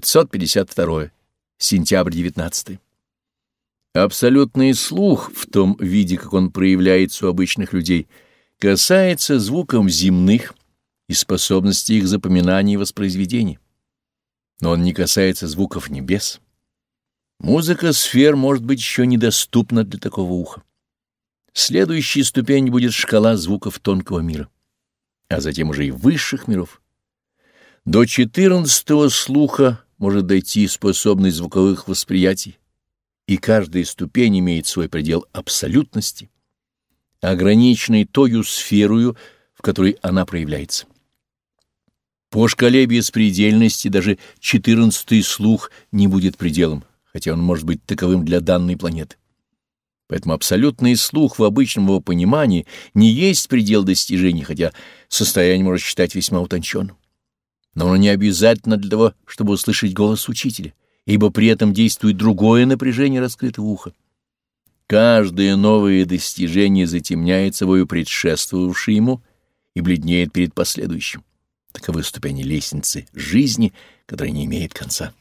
552. Сентябрь 19. Абсолютный слух в том виде, как он проявляется у обычных людей, касается звуков земных и способности их запоминания и воспроизведения. Но он не касается звуков небес. Музыка сфер может быть еще недоступна для такого уха. Следующей ступень будет шкала звуков тонкого мира, а затем уже и высших миров. До четырнадцатого слуха может дойти способность звуковых восприятий, и каждая ступень имеет свой предел абсолютности, ограниченный тою сферою, в которой она проявляется. По шкале беспредельности даже четырнадцатый слух не будет пределом, хотя он может быть таковым для данной планеты. Поэтому абсолютный слух в обычном его понимании не есть предел достижений, хотя состояние можно считать весьма утонченным но оно не обязательно для того, чтобы услышать голос учителя, ибо при этом действует другое напряжение раскрытого уха. Каждое новое достижение затемняет собою предшествовавшее ему и бледнеет перед последующим. Таковы ступени лестницы жизни, которая не имеет конца.